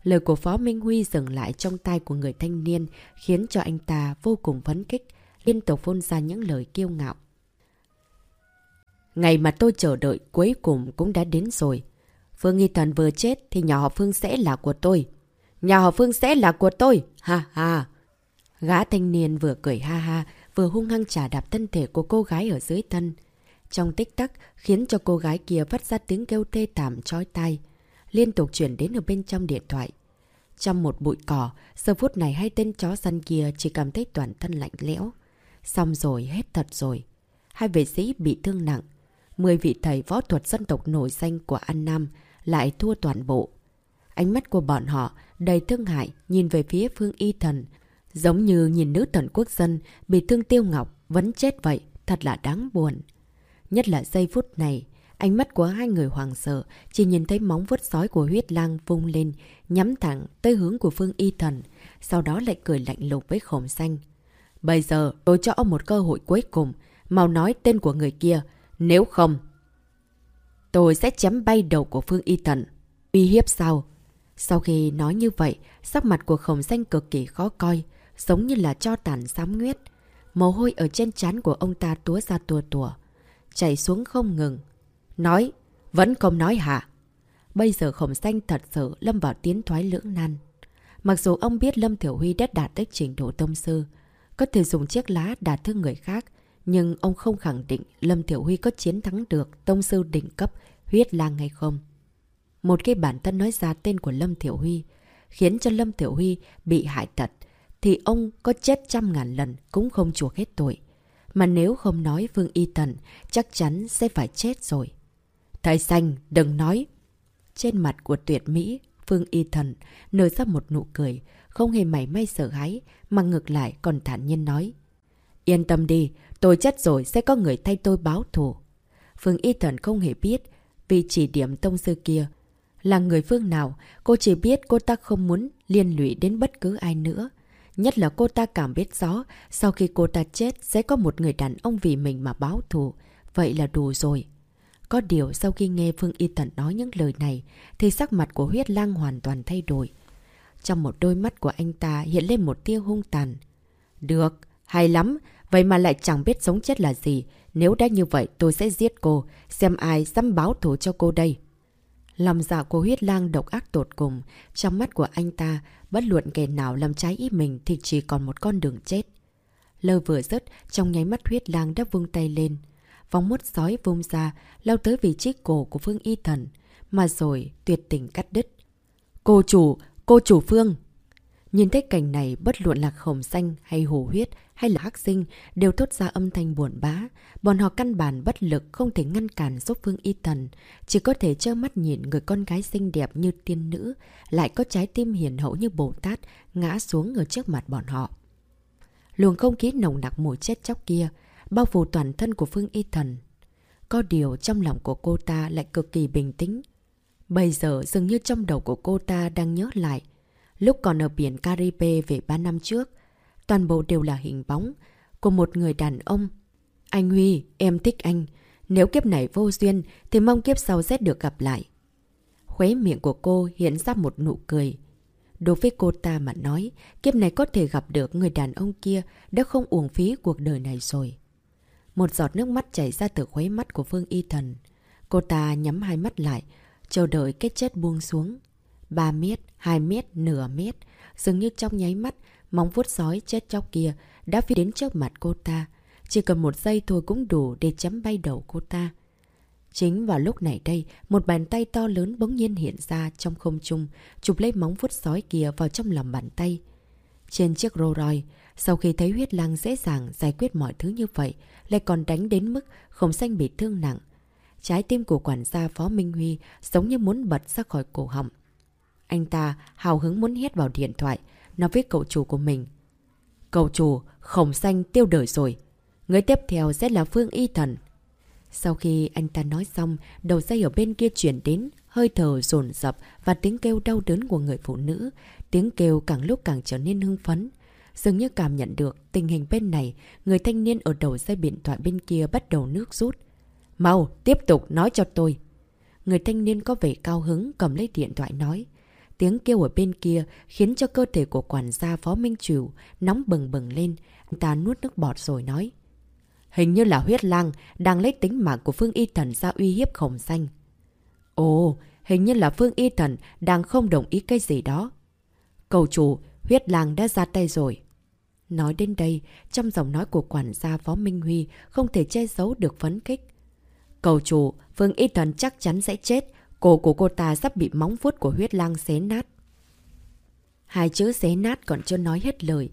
Lời của Phó Minh Huy dừng lại trong tay của người thanh niên, khiến cho anh ta vô cùng phấn kích, liên tục phun ra những lời kiêu ngạo. Ngày mà tôi chờ đợi cuối cùng cũng đã đến rồi. Phương Y Thần vừa chết thì nhà họ Phương sẽ là của tôi. Nhà họ Phương sẽ là của tôi, ha ha. Gã thanh niên vừa cười ha ha, vừa hung hăng trả đạp thân thể của cô gái ở dưới thân. Trong tích tắc, khiến cho cô gái kia phát ra tiếng kêu thê thảm chói tai, liên tục chuyển đến ở bên trong điện thoại. Trong một bụi cỏ, giờ phút này hai tên chó săn kia chỉ cảm thấy toàn thân lạnh lẽo. Xong rồi, hết thật rồi. Hai vệ sĩ bị thương nặng. Mười vị thầy võ thuật dân tộc nổi danh của An Nam lại thua toàn bộ. Ánh mắt của bọn họ đầy thương hại nhìn về phía Phương Y Thần Giống như nhìn nữ thần quốc dân bị thương tiêu ngọc vẫn chết vậy, thật là đáng buồn. Nhất là giây phút này, ánh mắt của hai người hoàng sợ chỉ nhìn thấy móng vuốt sói của huyết lang vung lên, nhắm thẳng tới hướng của Phương Y Thần, sau đó lại cười lạnh lùng với khổng xanh. Bây giờ tôi cho ông một cơ hội cuối cùng, mau nói tên của người kia, nếu không... Tôi sẽ chém bay đầu của Phương Y Thần. Uy hiếp sao? Sau khi nói như vậy, sắc mặt của khổng xanh cực kỳ khó coi, giống như là cho tàn xám nguyết. Mồ hôi ở trên trán của ông ta túa ra tùa tùa, chảy xuống không ngừng. Nói, vẫn không nói hả? Bây giờ khổng xanh thật sự lâm vào tiến thoái lưỡng nan. Mặc dù ông biết Lâm Thiểu Huy đã đạt tới trình độ tông sư, có thể dùng chiếc lá đả thương người khác, nhưng ông không khẳng định Lâm Thiểu Huy có chiến thắng được tông sư đỉnh cấp huyết lang hay không. Một cái bản thân nói ra tên của Lâm Thiểu Huy, khiến cho Lâm Thiểu Huy bị hại tật, thì ông có chết trăm ngàn lần cũng không chuộc hết tội. Mà nếu không nói Vương Y Tần, chắc chắn sẽ phải chết rồi. Thầy xanh, đừng nói. Trên mặt của tuyệt mỹ, Phương Y Thần nở ra một nụ cười, không hề mảy may sợ hãi, mà ngược lại còn thản nhiên nói. Yên tâm đi, tôi chết rồi sẽ có người thay tôi báo thù. Phương Y Thần không hề biết, vì chỉ điểm tông sư kia là người phương nào, cô chỉ biết cô ta không muốn liên lụy đến bất cứ ai nữa. Nhất là cô ta cảm biết rõ, sau khi cô ta chết sẽ có một người đàn ông vì mình mà báo thù. Vậy là đủ rồi. Có điều sau khi nghe Phương Y Tần nói những lời này, thì sắc mặt của huyết lang hoàn toàn thay đổi. Trong một đôi mắt của anh ta hiện lên một tia hung tàn. Được, hay lắm, vậy mà lại chẳng biết sống chết là gì. Nếu đã như vậy tôi sẽ giết cô, xem ai dám báo thù cho cô đây. Lòng dạ của huyết lang độc ác tột cùng. Trong mắt của anh ta, bất luận kẻ nào làm trái ý mình thì chỉ còn một con đường chết. Lơ vừa dứt, trong nháy mắt huyết lang đã vung tay lên. Vòng mút sói vung ra, lao tới vị trí cổ của Phương Y Thần, mà rồi tuyệt tình cắt đứt. Cô chủ, cô chủ Phương! Nhìn thấy cảnh này, bất luận là khổng xanh hay hổ huyết hay là hắc sinh đều thốt ra âm thanh buồn bã. Bọn họ căn bản bất lực không thể ngăn cản giúp Phương Y Thần, chỉ có thể trơ mắt nhìn người con gái xinh đẹp như tiên nữ, lại có trái tim hiền hậu như Bồ Tát ngã xuống ở trước mặt bọn họ. Luồng không khí nồng nặc mùi chết chóc kia, bao phủ toàn thân của Phương Y Thần. Có điều trong lòng của cô ta lại cực kỳ bình tĩnh. Bây giờ dường như trong đầu của cô ta đang nhớ lại. Lúc còn ở biển Caribe về 3 năm trước, toàn bộ đều là hình bóng của một người đàn ông. Anh Huy, em thích anh. Nếu kiếp này vô duyên thì mong kiếp sau sẽ được gặp lại. Khuế miệng của cô hiện ra một nụ cười. Đối với cô ta mà nói, kiếp này có thể gặp được người đàn ông kia đã không uổng phí cuộc đời này rồi. Một giọt nước mắt chảy ra từ khuấy mắt của Phương Y Thần. Cô ta nhắm hai mắt lại, chờ đợi cái chết buông xuống. 3 mét, 2 mét, nửa mét. Dường như trong nháy mắt, móng vuốt sói chết chóc kia đã phi đến trước mặt cô ta. Chỉ cần một giây thôi cũng đủ để chấm bay đầu cô ta. Chính vào lúc này đây, một bàn tay to lớn bỗng nhiên hiện ra trong không trung, chụp lấy móng vuốt sói kia vào trong lòng bàn tay. Trên chiếc rô ròi, sau khi thấy huyết lang dễ dàng giải quyết mọi thứ như vậy, lại còn đánh đến mức không xanh bị thương nặng. Trái tim của quản gia Phó Minh Huy giống như muốn bật ra khỏi cổ họng. Anh ta hào hứng muốn hét vào điện thoại, nó với cậu chủ của mình. Cậu chủ, khổng xanh tiêu đời rồi. Người tiếp theo sẽ là Phương Y Thần. Sau khi anh ta nói xong, đầu dây ở bên kia chuyển đến, hơi thở dồn dập và tiếng kêu đau đớn của người phụ nữ. Tiếng kêu càng lúc càng trở nên hưng phấn. Dường như cảm nhận được tình hình bên này, người thanh niên ở đầu dây điện thoại bên kia bắt đầu nước rút. Mau, tiếp tục nói cho tôi. Người thanh niên có vẻ cao hứng cầm lấy điện thoại nói. Tiếng kêu ở bên kia khiến cho cơ thể của quản gia Phó Minh Trừu nóng bừng bừng lên. Anh ta nuốt nước bọt rồi nói. Hình như là huyết lang đang lấy tính mạng của Phương Y Thần ra uy hiếp khổng xanh. Ồ, hình như là Phương Y Thần đang không đồng ý cái gì đó. Cầu chủ, huyết lang đã ra tay rồi. Nói đến đây, trong giọng nói của quản gia Phó Minh Huy không thể che giấu được phấn khích. Cầu chủ, Phương Y Thần chắc chắn sẽ chết, cổ của cô ta sắp bị móng vuốt của huyết lang xé nát. Hai chữ xé nát còn chưa nói hết lời,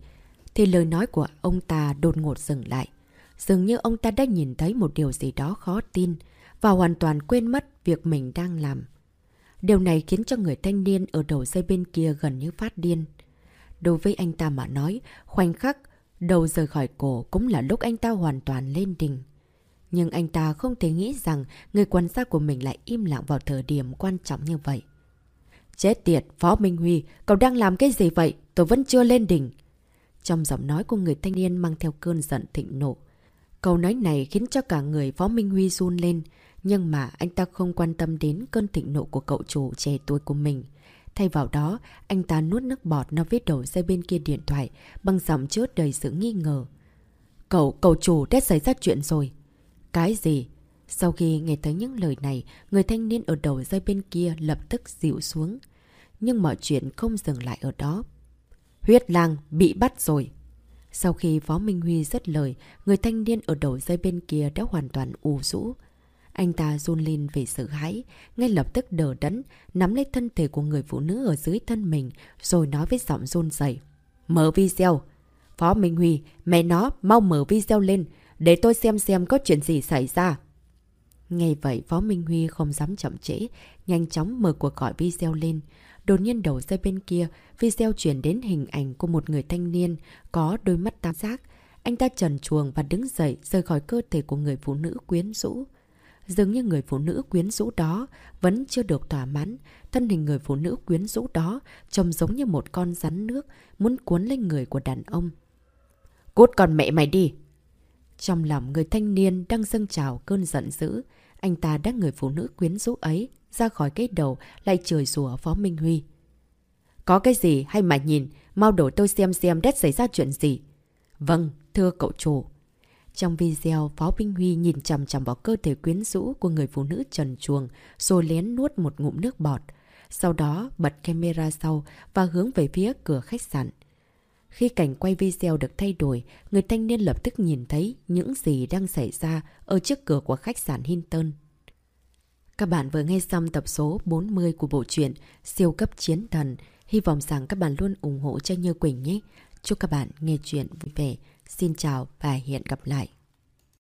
thì lời nói của ông ta đột ngột dừng lại. Dường như ông ta đã nhìn thấy một điều gì đó khó tin và hoàn toàn quên mất việc mình đang làm. Điều này khiến cho người thanh niên ở đầu dây bên kia gần như phát điên. Đối với anh ta mà nói, khoảnh khắc đầu rời khỏi cổ cũng là lúc anh ta hoàn toàn lên đỉnh. Nhưng anh ta không thể nghĩ rằng người quan sát của mình lại im lặng vào thời điểm quan trọng như vậy. Chết tiệt, Phó Minh Huy, cậu đang làm cái gì vậy? Tôi vẫn chưa lên đỉnh. Trong giọng nói của người thanh niên mang theo cơn giận thịnh nộ. Câu nói này khiến cho cả người Phó Minh Huy run lên, nhưng mà anh ta không quan tâm đến cơn thịnh nộ của cậu chủ trẻ tuổi của mình. Thay vào đó, anh ta nuốt nước bọt nó viết đầu dây bên kia điện thoại bằng giọng chứa đầy sự nghi ngờ. Cậu, cậu chủ đã xảy ra chuyện rồi. Cái gì? Sau khi nghe thấy những lời này, người thanh niên ở đầu dây bên kia lập tức dịu xuống. Nhưng mọi chuyện không dừng lại ở đó. Huyết lang bị bắt rồi. Sau khi Phó Minh Huy dứt lời, người thanh niên ở đầu dây bên kia đã hoàn toàn u rũ. Anh ta run lên về sợ hãi, ngay lập tức đờ đẫn, nắm lấy thân thể của người phụ nữ ở dưới thân mình, rồi nói với giọng run dậy. Mở video! Phó Minh Huy, mẹ nó, mau mở video lên, để tôi xem xem có chuyện gì xảy ra. Ngay vậy, Phó Minh Huy không dám chậm trễ, nhanh chóng mở cuộc gọi video lên. Đột nhiên đầu dây bên kia, video chuyển đến hình ảnh của một người thanh niên có đôi mắt tam giác. Anh ta trần chuồng và đứng dậy rời khỏi cơ thể của người phụ nữ quyến rũ. Dường như người phụ nữ quyến rũ đó vẫn chưa được thỏa mãn. Thân hình người phụ nữ quyến rũ đó trông giống như một con rắn nước muốn cuốn lên người của đàn ông. Cút con mẹ mày đi! Trong lòng người thanh niên đang dâng trào cơn giận dữ. Anh ta đã người phụ nữ quyến rũ ấy ra khỏi cái đầu lại chửi rủa Phó Minh Huy. Có cái gì hay mà nhìn, mau đổ tôi xem xem đét xảy ra chuyện gì. Vâng, thưa cậu chủ. Trong video, Phó minh Huy nhìn chầm chầm vào cơ thể quyến rũ của người phụ nữ trần chuồng, rồi lén nuốt một ngụm nước bọt. Sau đó bật camera sau và hướng về phía cửa khách sạn. Khi cảnh quay video được thay đổi, người thanh niên lập tức nhìn thấy những gì đang xảy ra ở trước cửa của khách sạn Hinton. Các bạn vừa nghe xong tập số 40 của bộ truyện Siêu cấp chiến thần. Hy vọng rằng các bạn luôn ủng hộ cho Như Quỳnh nhé. Chúc các bạn nghe chuyện vui vẻ. Xin chào và hẹn gặp lại.